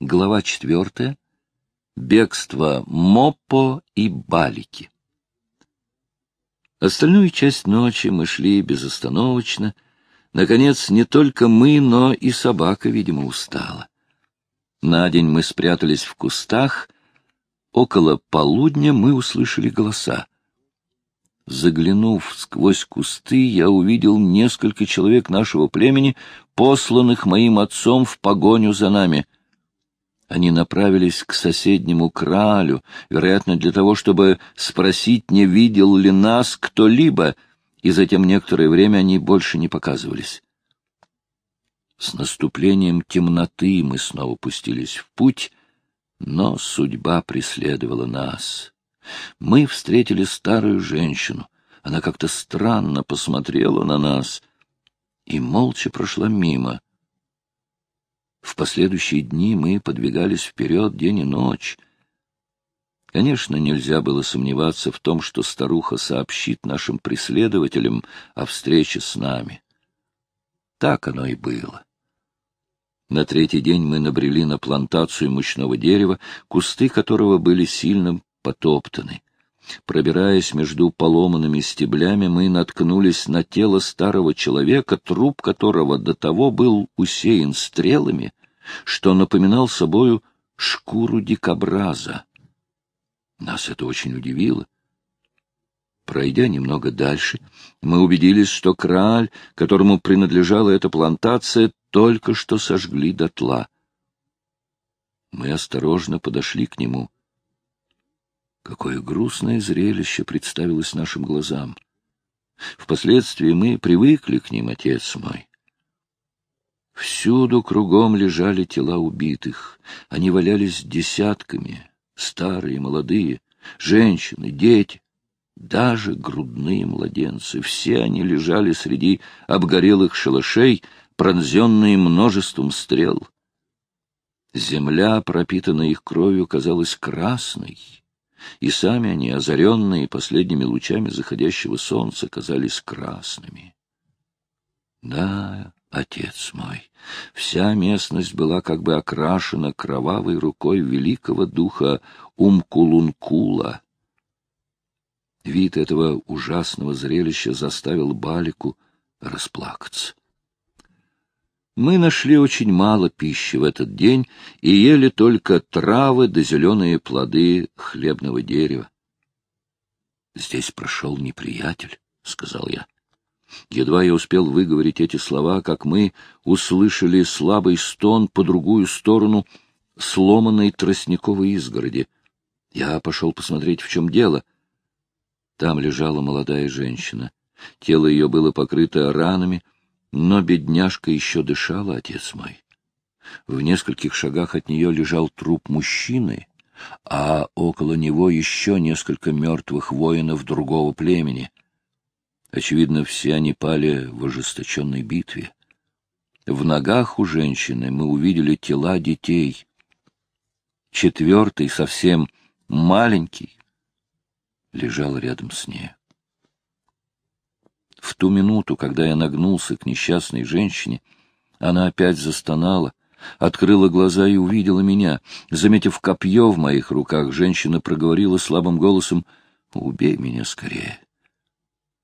Глава четвертая. Бегство Моппо и Балики. Остальную часть ночи мы шли безостановочно. Наконец, не только мы, но и собака, видимо, устала. На день мы спрятались в кустах. Около полудня мы услышали голоса. Заглянув сквозь кусты, я увидел несколько человек нашего племени, посланных моим отцом в погоню за нами — они направились к соседнему кралю, вероятно, для того, чтобы спросить, не видел ли нас кто-либо, и затем некоторое время они больше не показывались. С наступлением темноты мы снова пустились в путь, но судьба преследовала нас. Мы встретили старую женщину. Она как-то странно посмотрела на нас и молча прошла мимо — в последующие дни мы подвигались вперед день и ночь. Конечно, нельзя было сомневаться в том, что старуха сообщит нашим преследователям о встрече с нами. Так оно и было. На третий день мы набрели на плантацию мучного дерева, кусты которого были сильно потоптаны. Пробираясь между поломанными стеблями, мы наткнулись на тело старого человека, труп которого до того был усеян стрелами, что напоминал собою шкуру дикобраза. Нас это очень удивило. Пройдя немного дальше, мы убедились, что краль, которому принадлежала эта плантация, только что сожгли дотла. Мы осторожно подошли к нему. Какое грустное зрелище представилось нашим глазам. Впоследствии мы привыкли к ним, отец мой. Всюду кругом лежали тела убитых. Они валялись десятками, старые, молодые, женщины, дети, даже грудные младенцы. Все они лежали среди обгорелых шалашей, пронзенные множеством стрел. Земля, пропитанная их кровью, казалась красной, и сами они, озаренные последними лучами заходящего солнца, казались красными. Да, Отец мой, вся местность была как бы окрашена кровавой рукой великого духа Умкулункула. Вид этого ужасного зрелища заставил Балику расплакаться. Мы нашли очень мало пищи в этот день и ели только травы да зеленые плоды хлебного дерева. — Здесь прошел неприятель, — сказал я. Едва я успел выговорить эти слова, как мы услышали слабый стон по другую сторону сломанной тростниковой изгороди. Я пошел посмотреть, в чем дело. Там лежала молодая женщина. Тело ее было покрыто ранами, но бедняжка еще дышала, отец мой. В нескольких шагах от нее лежал труп мужчины, а около него еще несколько мертвых воинов другого племени. Очевидно, все они пали в ожесточенной битве. В ногах у женщины мы увидели тела детей. Четвертый, совсем маленький, лежал рядом с ней. В ту минуту, когда я нагнулся к несчастной женщине, она опять застонала, открыла глаза и увидела меня. Заметив копье в моих руках, женщина проговорила слабым голосом «Убей меня скорее».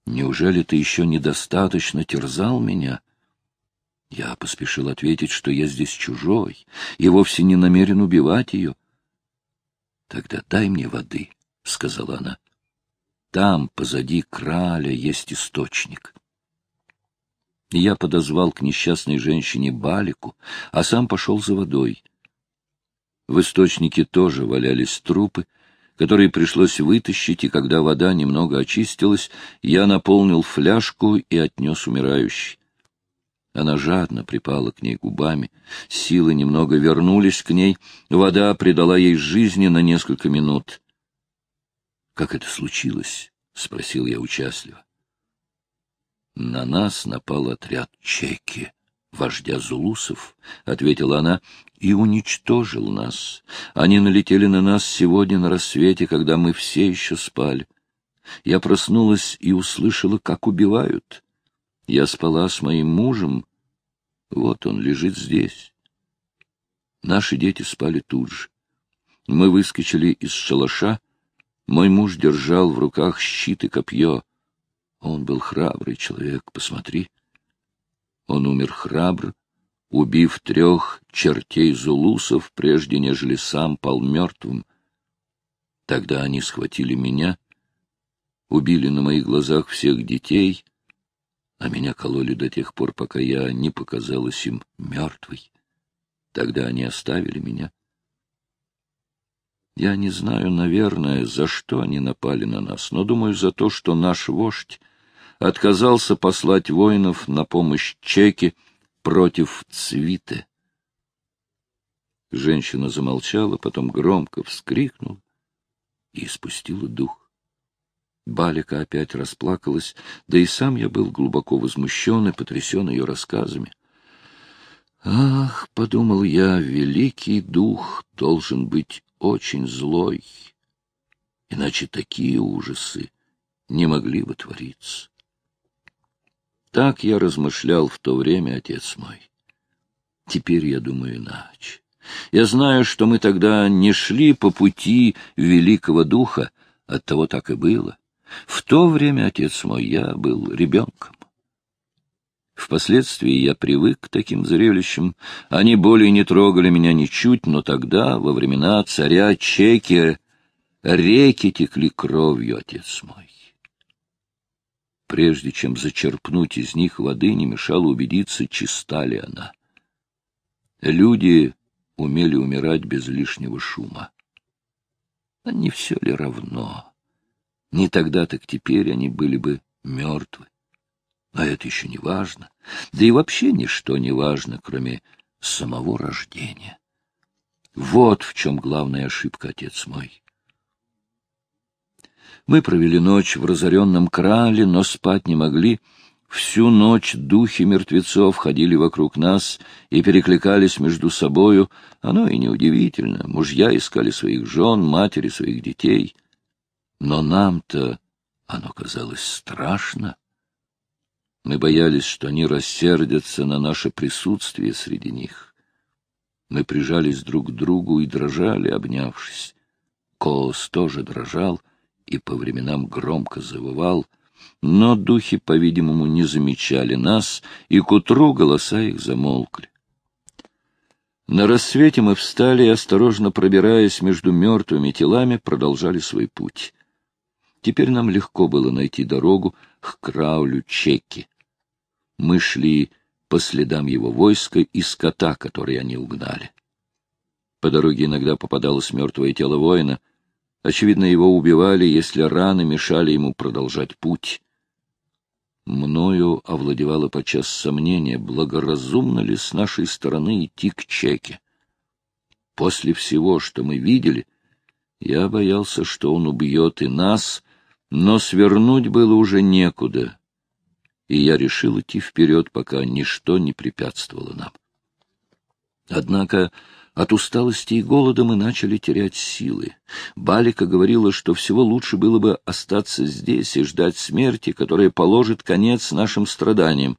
Неужели ты еще недостаточно терзал меня? Я поспешил ответить, что я здесь чужой и вовсе не намерен убивать ее. — Тогда дай мне воды, — сказала она. — Там, позади краля, есть источник. Я подозвал к несчастной женщине Балику, а сам пошел за водой. В источнике тоже валялись трупы, который пришлось вытащить, и когда вода немного очистилась, я наполнил фляжку и отнес умирающий. Она жадно припала к ней губами, силы немного вернулись к ней, вода придала ей жизни на несколько минут. — Как это случилось? — спросил я участливо. На нас напал отряд чеки вождя зулусов, — ответила она, — и уничтожил нас. Они налетели на нас сегодня на рассвете, когда мы все еще спали. Я проснулась и услышала, как убивают. Я спала с моим мужем. Вот он лежит здесь. Наши дети спали тут же. Мы выскочили из шалаша. Мой муж держал в руках щит и копье. Он был храбрый человек, посмотри. Он умер храбро, убив трех чертей зулусов, прежде нежели сам пал мертвым. Тогда они схватили меня, убили на моих глазах всех детей, а меня кололи до тех пор, пока я не показалась им мертвой. Тогда они оставили меня. Я не знаю, наверное, за что они напали на нас, но думаю за то, что наш вождь отказался послать воинов на помощь Чеки против Цвиты. Женщина замолчала, потом громко вскрикнула и испустила дух. Балика опять расплакалась, да и сам я был глубоко возмущен и потрясен ее рассказами. «Ах, — подумал я, — великий дух должен быть очень злой, иначе такие ужасы не могли бы твориться. Так я размышлял в то время, отец мой. Теперь я думаю иначе. Я знаю, что мы тогда не шли по пути великого духа, оттого так и было. В то время, отец мой, я был ребенком. Впоследствии я привык к таким зрелищам. Они более не трогали меня ничуть, но тогда, во времена царя Чеки, реки текли кровью, отец мой. Прежде чем зачерпнуть из них воды, не мешало убедиться, чиста ли она. Люди умели умирать без лишнего шума. А не все ли равно? Не тогда, так теперь они были бы мертвы. А это еще не важно. Да и вообще ничто не важно, кроме самого рождения. Вот в чем главная ошибка, отец мой. Мы провели ночь в разоренном крале, но спать не могли. Всю ночь духи мертвецов ходили вокруг нас и перекликались между собою. Оно и неудивительно. Мужья искали своих жен, матери своих детей. Но нам-то оно казалось страшно. Мы боялись, что они рассердятся на наше присутствие среди них. Мы прижались друг к другу и дрожали, обнявшись. Коос тоже дрожал и по временам громко завывал, но духи, по-видимому, не замечали нас, и к утру голоса их замолкли. На рассвете мы встали и, осторожно пробираясь между мертвыми телами, продолжали свой путь. Теперь нам легко было найти дорогу к Краулю Чекки. Мы шли по следам его войска и скота, который они угнали. По дороге иногда попадалось мертвое тело воина. Очевидно, его убивали, если раны мешали ему продолжать путь. Мною овладевало подчас сомнение, благоразумно ли с нашей стороны идти к Чеке. После всего, что мы видели, я боялся, что он убьет и нас, но свернуть было уже некуда и я решил идти вперед, пока ничто не препятствовало нам. Однако от усталости и голода мы начали терять силы. Балика говорила, что всего лучше было бы остаться здесь и ждать смерти, которая положит конец нашим страданиям.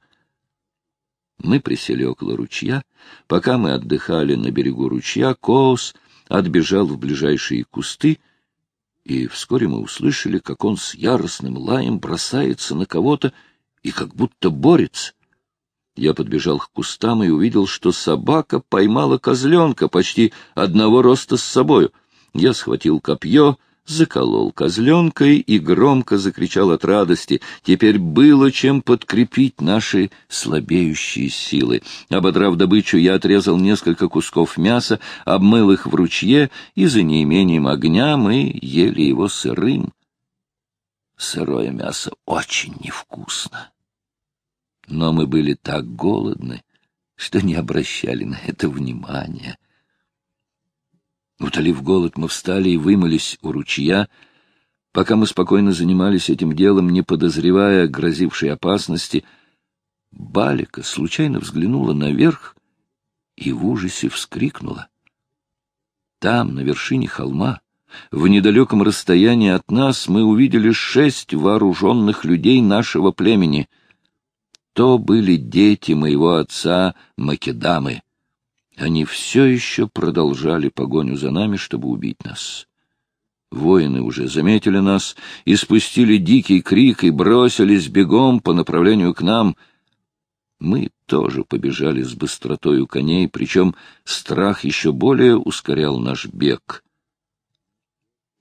Мы присели около ручья. Пока мы отдыхали на берегу ручья, Коус отбежал в ближайшие кусты, и вскоре мы услышали, как он с яростным лаем бросается на кого-то и как будто борется. Я подбежал к кустам и увидел, что собака поймала козленка почти одного роста с собою. Я схватил копье, заколол козленкой и громко закричал от радости. Теперь было чем подкрепить наши слабеющие силы. Ободрав добычу, я отрезал несколько кусков мяса, обмыл их в ручье, и за неимением огня мы ели его сырым. Сырое мясо очень невкусно но мы были так голодны, что не обращали на это внимания. Утолив голод, мы встали и вымылись у ручья. Пока мы спокойно занимались этим делом, не подозревая грозившей опасности, Балика случайно взглянула наверх и в ужасе вскрикнула. Там, на вершине холма, в недалеком расстоянии от нас, мы увидели шесть вооруженных людей нашего племени — то были дети моего отца Македамы. Они все еще продолжали погоню за нами, чтобы убить нас. Воины уже заметили нас и спустили дикий крик и бросились бегом по направлению к нам. Мы тоже побежали с быстротой коней, причем страх еще более ускорял наш бег.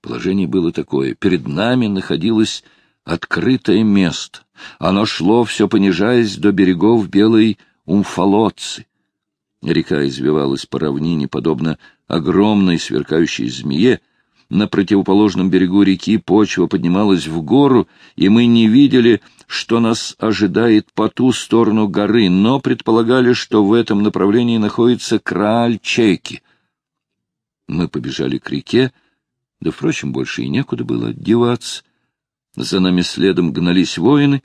Положение было такое. Перед нами находилось открытое место. Оно шло, все понижаясь до берегов белой Умфолотцы. Река извивалась по равнине, подобно огромной сверкающей змее. На противоположном берегу реки почва поднималась в гору, и мы не видели, что нас ожидает по ту сторону горы, но предполагали, что в этом направлении находится Крааль-Чеки. Мы побежали к реке, да, впрочем, больше и некуда было деваться. За нами следом гнались воины.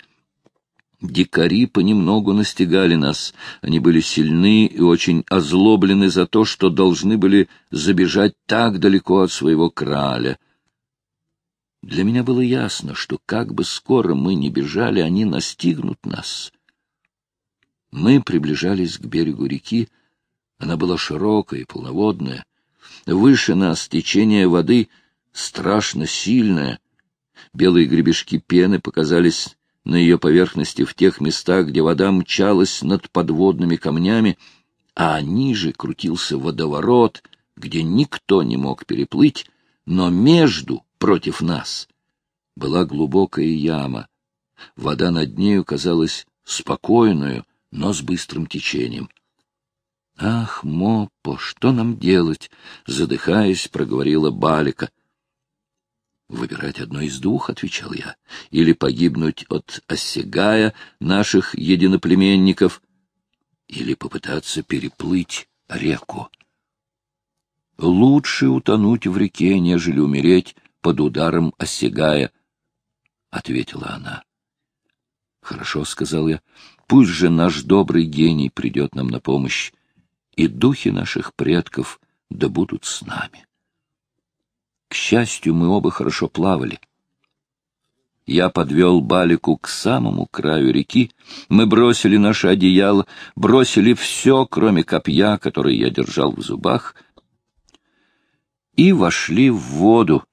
Дикари понемногу настигали нас. Они были сильны и очень озлоблены за то, что должны были забежать так далеко от своего краля. Для меня было ясно, что как бы скоро мы ни бежали, они настигнут нас. Мы приближались к берегу реки. Она была широкая и полноводная. Выше нас течение воды страшно сильное — Белые гребешки пены показались на ее поверхности в тех местах, где вода мчалась над подводными камнями, а ниже крутился водоворот, где никто не мог переплыть, но между, против нас, была глубокая яма. Вода над нею казалась спокойную, но с быстрым течением. «Ах, Мопо, что нам делать?» — задыхаясь, проговорила Балика — Выбирать одно из двух, — отвечал я, — или погибнуть от осягая наших единоплеменников, или попытаться переплыть реку. Лучше утонуть в реке, нежели умереть под ударом осягая, — ответила она. — Хорошо, — сказал я, — пусть же наш добрый гений придет нам на помощь, и духи наших предков да будут с нами. К счастью, мы оба хорошо плавали. Я подвел Балику к самому краю реки. Мы бросили наше одеяло, бросили все, кроме копья, которое я держал в зубах, и вошли в воду,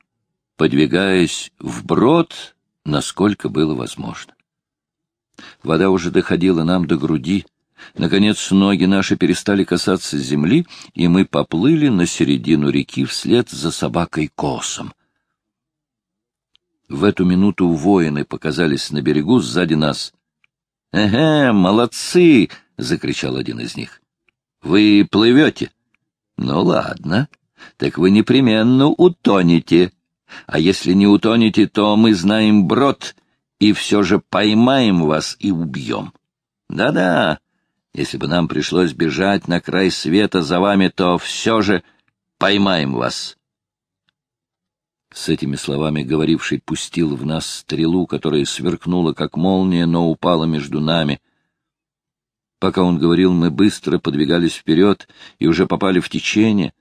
подвигаясь вброд, насколько было возможно. Вода уже доходила нам до груди, Наконец ноги наши перестали касаться земли, и мы поплыли на середину реки вслед за собакой Косом. В эту минуту воины показались на берегу сзади нас. — Эге, молодцы! — закричал один из них. — Вы плывете? — Ну, ладно. Так вы непременно утонете. А если не утонете, то мы знаем брод и все же поймаем вас и убьем. Да-да, если бы нам пришлось бежать на край света за вами, то все же поймаем вас. С этими словами говоривший пустил в нас стрелу, которая сверкнула, как молния, но упала между нами. Пока он говорил, мы быстро подвигались вперед и уже попали в течение.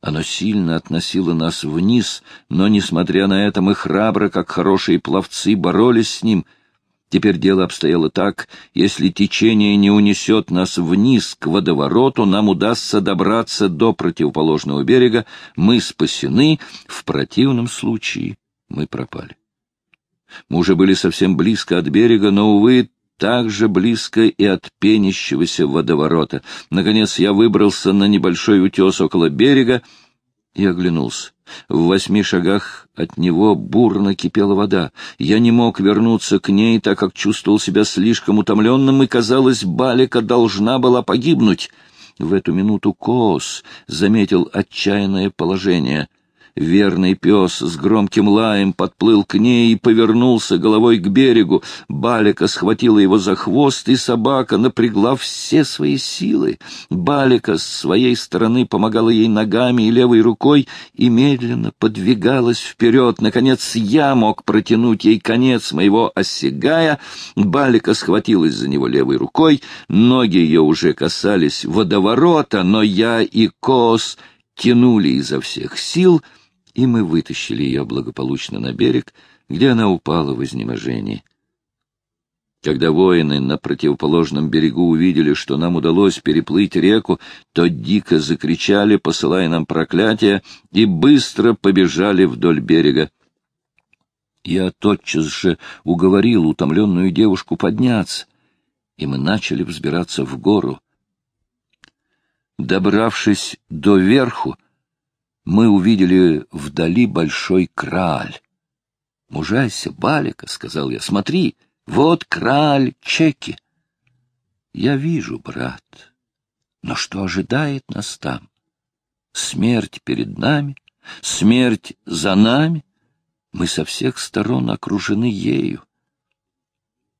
Оно сильно относило нас вниз, но, несмотря на это, мы храбро, как хорошие пловцы, боролись с ним — Теперь дело обстояло так, если течение не унесет нас вниз к водовороту, нам удастся добраться до противоположного берега, мы спасены, в противном случае мы пропали. Мы уже были совсем близко от берега, но, увы, так же близко и от пенящегося водоворота. Наконец я выбрался на небольшой утес около берега и оглянулся. В восьми шагах от него бурно кипела вода. Я не мог вернуться к ней, так как чувствовал себя слишком утомленным, и, казалось, Балика должна была погибнуть. В эту минуту Коос заметил отчаянное положение. Верный пес с громким лаем подплыл к ней и повернулся головой к берегу. Балика схватила его за хвост, и собака напрягла все свои силы. Балика с своей стороны помогала ей ногами и левой рукой и медленно подвигалась вперед. Наконец я мог протянуть ей конец моего осягая. Балика схватилась за него левой рукой, ноги ее уже касались водоворота, но я и Кос тянули изо всех сил — и мы вытащили ее благополучно на берег, где она упала в изнеможении. Когда воины на противоположном берегу увидели, что нам удалось переплыть реку, то дико закричали, посылая нам проклятия, и быстро побежали вдоль берега. Я тотчас же уговорил утомленную девушку подняться, и мы начали взбираться в гору. Добравшись до верху, мы увидели вдали большой краль. — Мужайся, Балика, — сказал я, — смотри, вот краль Чеки. Я вижу, брат, но что ожидает нас там? Смерть перед нами, смерть за нами. Мы со всех сторон окружены ею.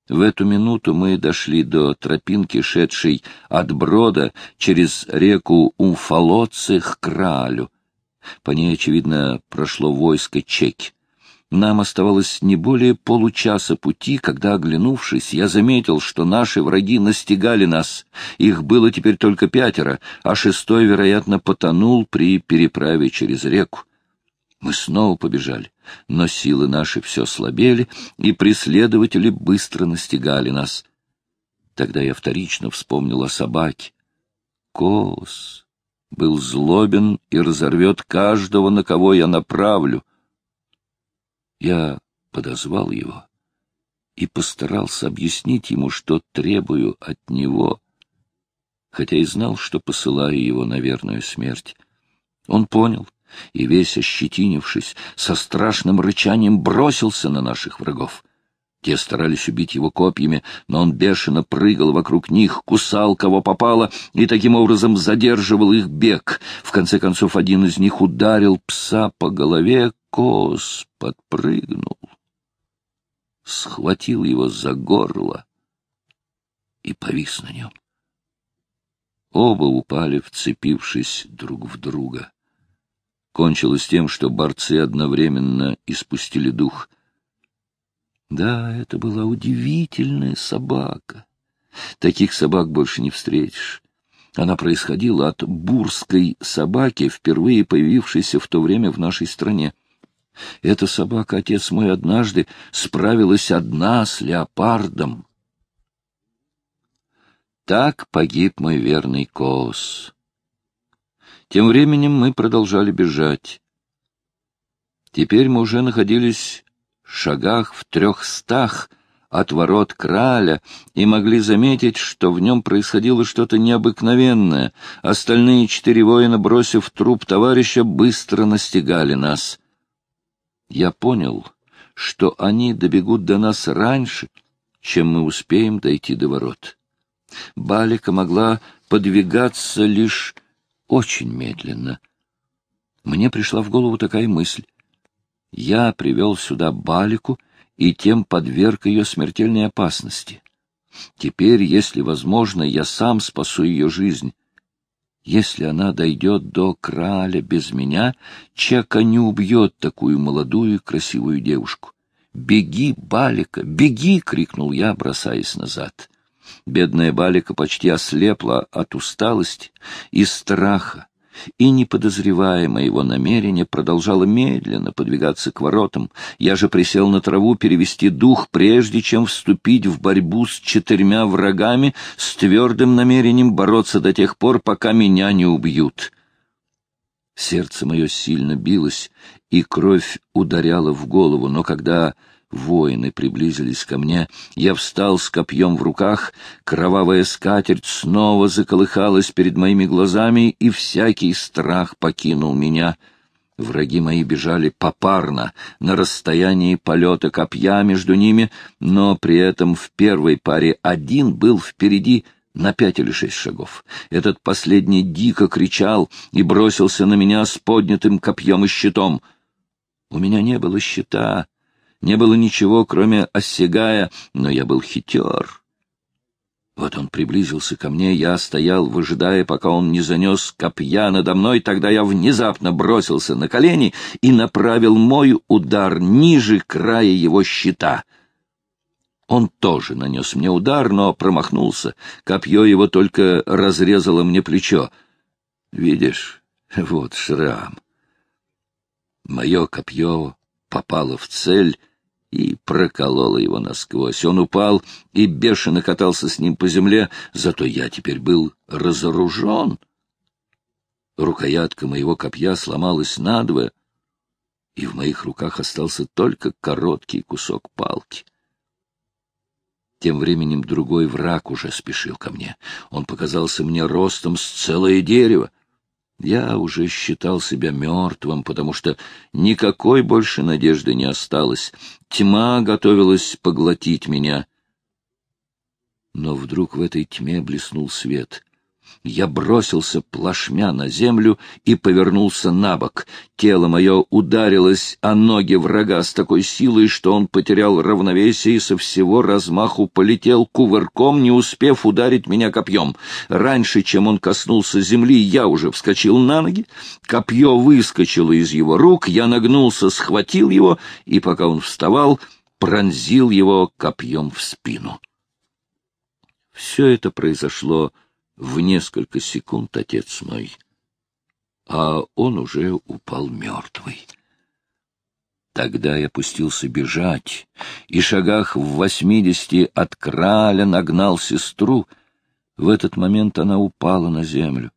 В эту минуту мы дошли до тропинки, шедшей от брода через реку Умфолоцы к Кралю. По ней, очевидно, прошло войско Чеки. Нам оставалось не более получаса пути, когда, оглянувшись, я заметил, что наши враги настигали нас. Их было теперь только пятеро, а шестой, вероятно, потонул при переправе через реку. Мы снова побежали, но силы наши все слабели, и преследователи быстро настигали нас. Тогда я вторично вспомнил о собаке. Кос был злобен и разорвет каждого, на кого я направлю — я подозвал его и постарался объяснить ему, что требую от него, хотя и знал, что посылаю его на верную смерть. Он понял и, весь ощетинившись, со страшным рычанием бросился на наших врагов. Те старались убить его копьями, но он бешено прыгал вокруг них, кусал кого попало и таким образом задерживал их бег. В конце концов, один из них ударил пса по голове, Кос подпрыгнул, схватил его за горло и повис на нем. Оба упали, вцепившись друг в друга. Кончилось тем, что борцы одновременно испустили дух. Да, это была удивительная собака. Таких собак больше не встретишь. Она происходила от бурской собаки, впервые появившейся в то время в нашей стране. Эта собака, отец мой, однажды справилась одна с леопардом. Так погиб мой верный Кос. Тем временем мы продолжали бежать. Теперь мы уже находились шагах в трехстах от ворот краля и могли заметить, что в нем происходило что-то необыкновенное. Остальные четыре воина, бросив труп товарища, быстро настигали нас — я понял, что они добегут до нас раньше, чем мы успеем дойти до ворот. Балика могла подвигаться лишь очень медленно. Мне пришла в голову такая мысль. Я привел сюда Балику и тем подверг ее смертельной опасности. Теперь, если возможно, я сам спасу ее жизнь. Если она дойдет до краля без меня, Чека не убьет такую молодую и красивую девушку. «Беги, Балика, беги!» — крикнул я, бросаясь назад. Бедная Балика почти ослепла от усталости и страха и, не подозревая моего намерения, продолжала медленно подвигаться к воротам. Я же присел на траву перевести дух, прежде чем вступить в борьбу с четырьмя врагами с твердым намерением бороться до тех пор, пока меня не убьют. Сердце мое сильно билось, и кровь ударяла в голову, но когда Воины приблизились ко мне. Я встал с копьем в руках, кровавая скатерть снова заколыхалась перед моими глазами, и всякий страх покинул меня. Враги мои бежали попарно, на расстоянии полета копья между ними, но при этом в первой паре один был впереди на пять или шесть шагов. Этот последний дико кричал и бросился на меня с поднятым копьем и щитом. У меня не было щита, не было ничего, кроме осягая, но я был хитер. Вот он приблизился ко мне, я стоял, выжидая, пока он не занес копья надо мной, тогда я внезапно бросился на колени и направил мой удар ниже края его щита. Он тоже нанес мне удар, но промахнулся. Копье его только разрезало мне плечо. Видишь, вот шрам. Мое копье попало в цель, и проколола его насквозь. Он упал и бешено катался с ним по земле, зато я теперь был разоружен. Рукоятка моего копья сломалась надвое, и в моих руках остался только короткий кусок палки. Тем временем другой враг уже спешил ко мне. Он показался мне ростом с целое дерево. Я уже считал себя мертвым, потому что никакой больше надежды не осталось. Тьма готовилась поглотить меня. Но вдруг в этой тьме блеснул свет. Я бросился плашмя на землю и повернулся на бок. Тело мое ударилось о ноги врага с такой силой, что он потерял равновесие и со всего размаху полетел кувырком, не успев ударить меня копьем. Раньше, чем он коснулся земли, я уже вскочил на ноги. Копье выскочило из его рук, я нагнулся, схватил его, и пока он вставал, пронзил его копьем в спину. Все это произошло в несколько секунд, отец мой, а он уже упал мертвый. Тогда я пустился бежать, и шагах в восьмидесяти от краля нагнал сестру. В этот момент она упала на землю.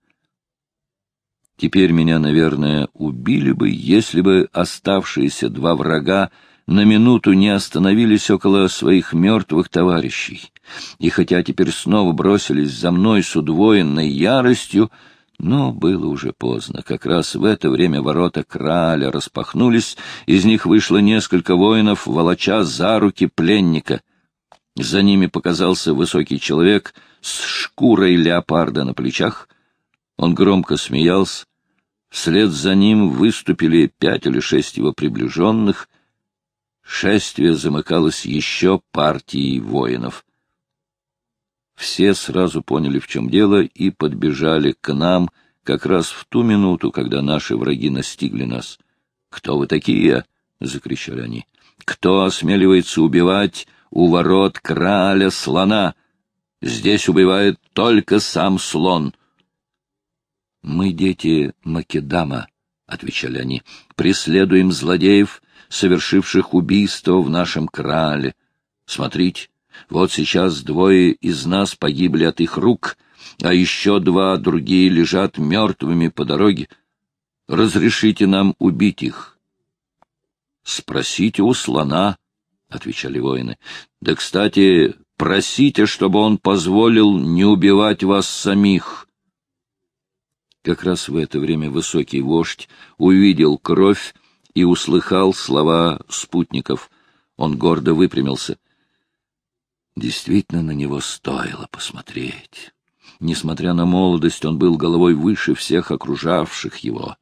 Теперь меня, наверное, убили бы, если бы оставшиеся два врага на минуту не остановились около своих мертвых товарищей, и хотя теперь снова бросились за мной с удвоенной яростью, но было уже поздно. Как раз в это время ворота краля распахнулись, из них вышло несколько воинов, волоча за руки пленника. За ними показался высокий человек с шкурой леопарда на плечах. Он громко смеялся. Вслед за ним выступили пять или шесть его приближенных — шествие замыкалось еще партией воинов. Все сразу поняли, в чем дело, и подбежали к нам как раз в ту минуту, когда наши враги настигли нас. «Кто вы такие?» — закричали они. «Кто осмеливается убивать у ворот краля слона? Здесь убивает только сам слон». «Мы дети Македама», — отвечали они, — «преследуем злодеев» совершивших убийство в нашем крале. Смотрите, вот сейчас двое из нас погибли от их рук, а еще два другие лежат мертвыми по дороге. Разрешите нам убить их. — Спросите у слона, — отвечали воины. — Да, кстати, просите, чтобы он позволил не убивать вас самих. Как раз в это время высокий вождь увидел кровь и услыхал слова спутников. Он гордо выпрямился. Действительно, на него стоило посмотреть. Несмотря на молодость, он был головой выше всех окружавших его.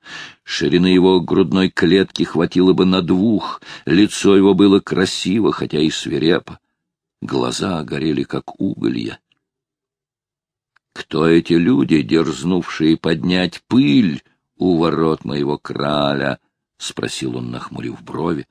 Ширины его грудной клетки хватило бы на двух, лицо его было красиво, хотя и свирепо. Глаза горели, как уголья. Кто эти люди, дерзнувшие поднять пыль у ворот моего краля? — спросил он, нахмурив брови.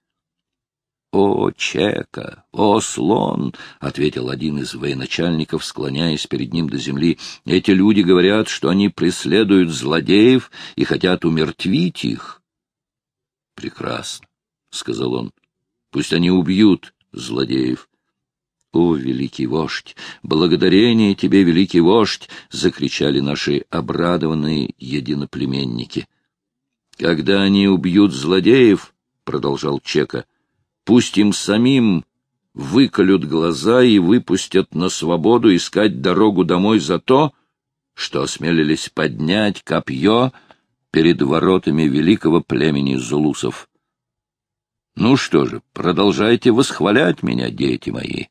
— О, Чека! О, слон! — ответил один из военачальников, склоняясь перед ним до земли. — Эти люди говорят, что они преследуют злодеев и хотят умертвить их. — Прекрасно, — сказал он. — Пусть они убьют злодеев. — О, великий вождь! Благодарение тебе, великий вождь! — закричали наши обрадованные единоплеменники. — когда они убьют злодеев, — продолжал Чека, — пусть им самим выколют глаза и выпустят на свободу искать дорогу домой за то, что осмелились поднять копье перед воротами великого племени зулусов. Ну что же, продолжайте восхвалять меня, дети мои.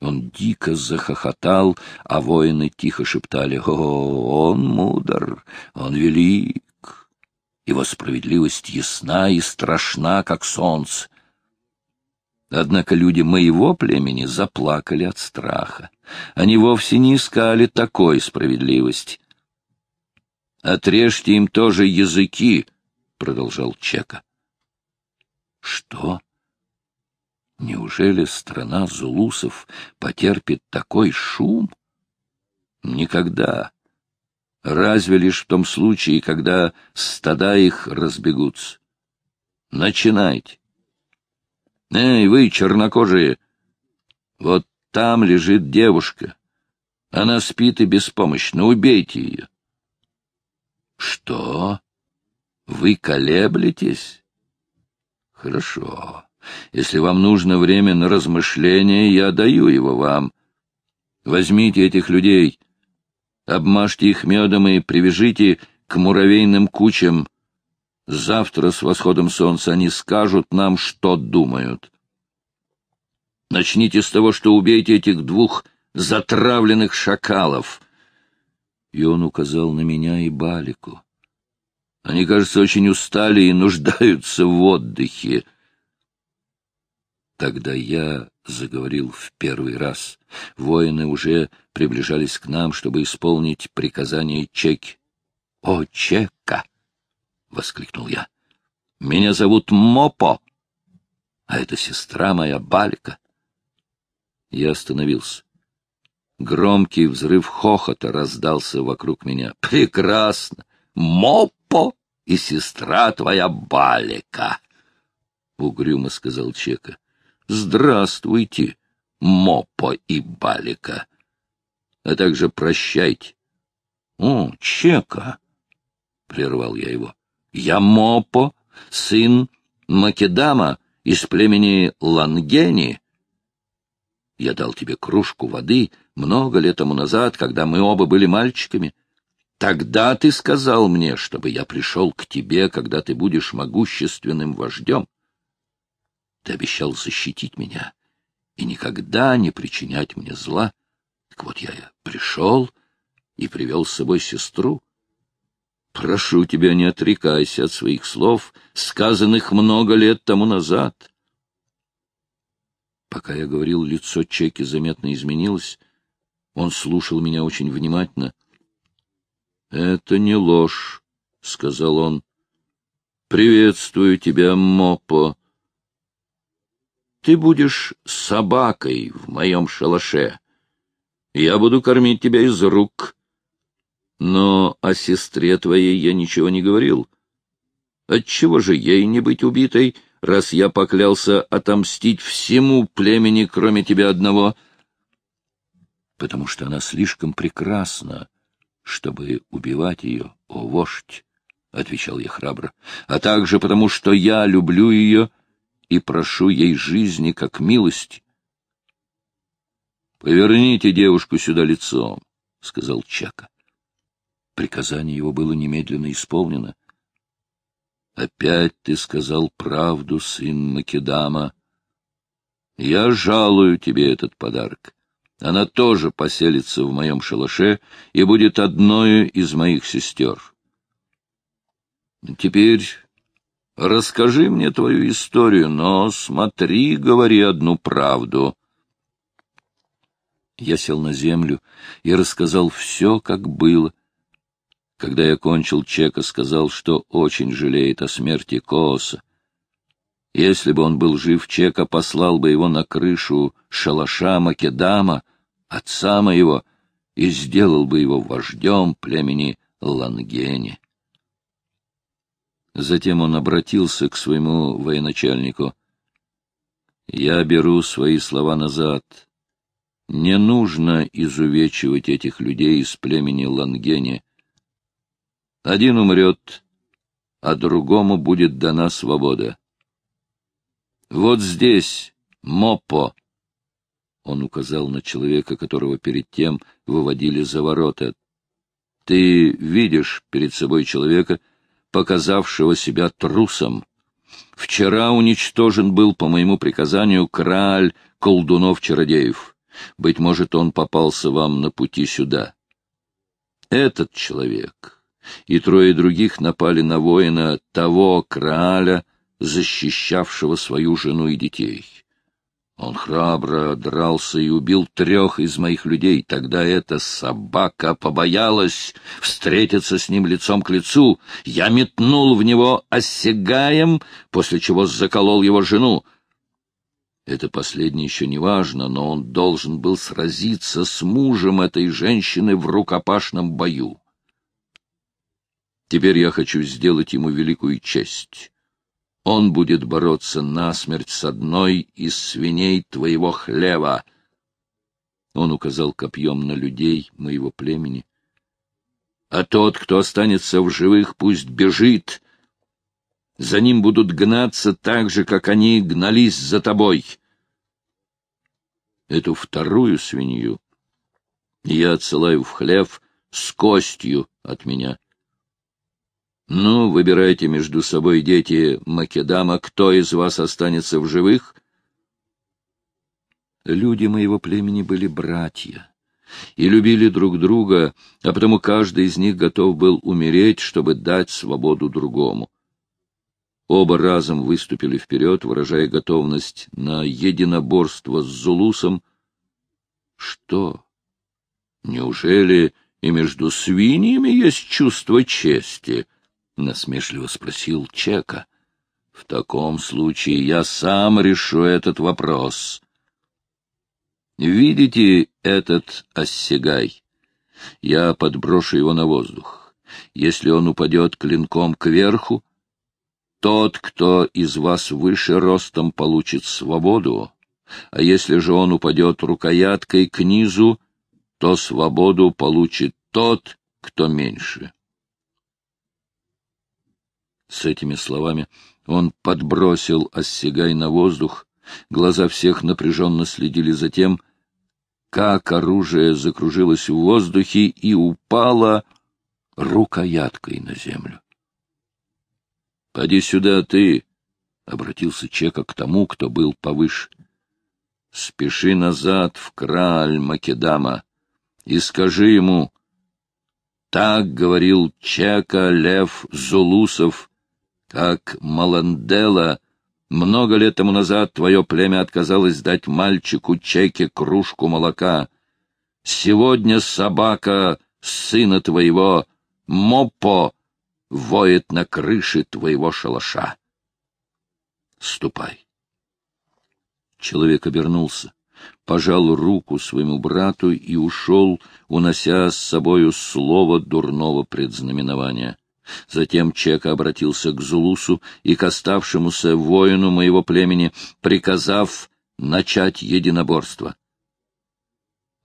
Он дико захохотал, а воины тихо шептали, «О, он мудр, он велик, его справедливость ясна и страшна, как солнце. Однако люди моего племени заплакали от страха. Они вовсе не искали такой справедливости. «Отрежьте им тоже языки», — продолжал Чека. «Что? Неужели страна зулусов потерпит такой шум? Никогда. Разве лишь в том случае, когда стада их разбегутся. Начинайте. Эй, вы, чернокожие! Вот там лежит девушка. Она спит и беспомощна. Убейте ее. Что? Вы колеблетесь? Хорошо. Если вам нужно время на размышление, я даю его вам. Возьмите этих людей, обмажьте их медом и привяжите к муравейным кучам. Завтра с восходом солнца они скажут нам, что думают. Начните с того, что убейте этих двух затравленных шакалов. И он указал на меня и Балику. Они, кажется, очень устали и нуждаются в отдыхе. Тогда я заговорил в первый раз. Воины уже приближались к нам, чтобы исполнить приказание Чеки. — О, Чека! — воскликнул я. — Меня зовут Мопо, а это сестра моя Балика. Я остановился. Громкий взрыв хохота раздался вокруг меня. «Прекрасно! Мопо и сестра твоя Балика!» — угрюмо сказал Чека. «Здравствуйте, Мопо и Балика! А также прощайте!» «О, Чека!» — прервал я его. «Я Мопо, сын Македама из племени Лангени, я дал тебе кружку воды много лет тому назад, когда мы оба были мальчиками. Тогда ты сказал мне, чтобы я пришел к тебе, когда ты будешь могущественным вождем. Ты обещал защитить меня и никогда не причинять мне зла. Так вот я пришел и привел с собой сестру. Прошу тебя, не отрекайся от своих слов, сказанных много лет тому назад. Пока я говорил, лицо Чеки заметно изменилось. Он слушал меня очень внимательно. — Это не ложь, — сказал он. — Приветствую тебя, Мопо. Ты будешь собакой в моем шалаше. Я буду кормить тебя из рук. Но о сестре твоей я ничего не говорил. Отчего же ей не быть убитой? — раз я поклялся отомстить всему племени, кроме тебя одного, потому что она слишком прекрасна, чтобы убивать ее, о вождь, — отвечал я храбро, — а также потому, что я люблю ее и прошу ей жизни как милости. — Поверните девушку сюда лицом, — сказал Чака. Приказание его было немедленно исполнено. Опять ты сказал правду, сын Македама. Я жалую тебе этот подарок. Она тоже поселится в моем шалаше и будет одной из моих сестер. Теперь расскажи мне твою историю, но смотри, говори одну правду. Я сел на землю и рассказал все, как было, — когда я кончил, Чека сказал, что очень жалеет о смерти Кооса. Если бы он был жив, Чека послал бы его на крышу шалаша Македама, отца моего, и сделал бы его вождем племени Лангени. Затем он обратился к своему военачальнику. «Я беру свои слова назад. Не нужно изувечивать этих людей из племени Лангени. Один умрет, а другому будет дана свобода. Вот здесь, Мопо, он указал на человека, которого перед тем выводили за ворота. Ты видишь перед собой человека, показавшего себя трусом. Вчера уничтожен был по моему приказанию краль колдунов-чародеев. Быть может, он попался вам на пути сюда. Этот человек и трое других напали на воина того краля, защищавшего свою жену и детей. Он храбро дрался и убил трех из моих людей. Тогда эта собака побоялась встретиться с ним лицом к лицу. Я метнул в него осягаем, после чего заколол его жену. Это последнее еще не важно, но он должен был сразиться с мужем этой женщины в рукопашном бою. Теперь я хочу сделать ему великую честь. Он будет бороться насмерть с одной из свиней твоего хлева. Он указал копьем на людей моего племени. А тот, кто останется в живых, пусть бежит. За ним будут гнаться так же, как они гнались за тобой. Эту вторую свинью я отсылаю в хлев с костью от меня. Ну, выбирайте между собой, дети Македама, кто из вас останется в живых? Люди моего племени были братья и любили друг друга, а потому каждый из них готов был умереть, чтобы дать свободу другому. Оба разом выступили вперед, выражая готовность на единоборство с Зулусом. Что? Неужели и между свиньями есть чувство чести? — насмешливо спросил Чека. — В таком случае я сам решу этот вопрос. Видите этот оссягай? Я подброшу его на воздух. Если он упадет клинком кверху, тот, кто из вас выше ростом, получит свободу, а если же он упадет рукояткой к низу, то свободу получит тот, кто меньше. С этими словами он подбросил Оссигай на воздух. Глаза всех напряженно следили за тем, как оружие закружилось в воздухе и упало рукояткой на землю. — Поди сюда ты, — обратился Чека к тому, кто был повыше. — Спеши назад в краль Македама и скажи ему, так говорил Чека Лев Зулусов, как Маландела, много лет тому назад твое племя отказалось дать мальчику Чеке кружку молока. Сегодня собака сына твоего, Мопо, воет на крыше твоего шалаша. Ступай. Человек обернулся, пожал руку своему брату и ушел, унося с собою слово дурного предзнаменования. Затем Чека обратился к Зулусу и к оставшемуся воину моего племени, приказав начать единоборство.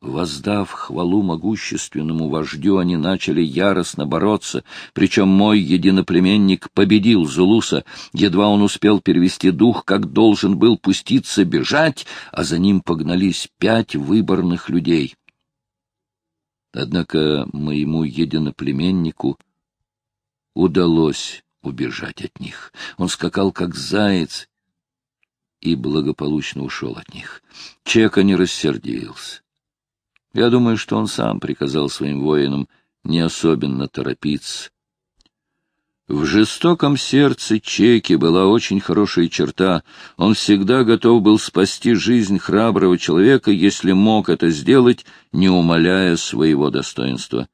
Воздав хвалу могущественному вождю, они начали яростно бороться, причем мой единоплеменник победил Зулуса. Едва он успел перевести дух, как должен был пуститься бежать, а за ним погнались пять выборных людей. Однако моему единоплеменнику удалось убежать от них. Он скакал, как заяц, и благополучно ушел от них. Чека не рассердился. Я думаю, что он сам приказал своим воинам не особенно торопиться. В жестоком сердце Чеки была очень хорошая черта. Он всегда готов был спасти жизнь храброго человека, если мог это сделать, не умаляя своего достоинства.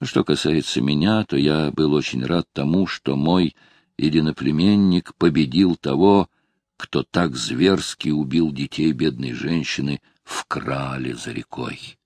Что касается меня, то я был очень рад тому, что мой единоплеменник победил того, кто так зверски убил детей бедной женщины в крале за рекой.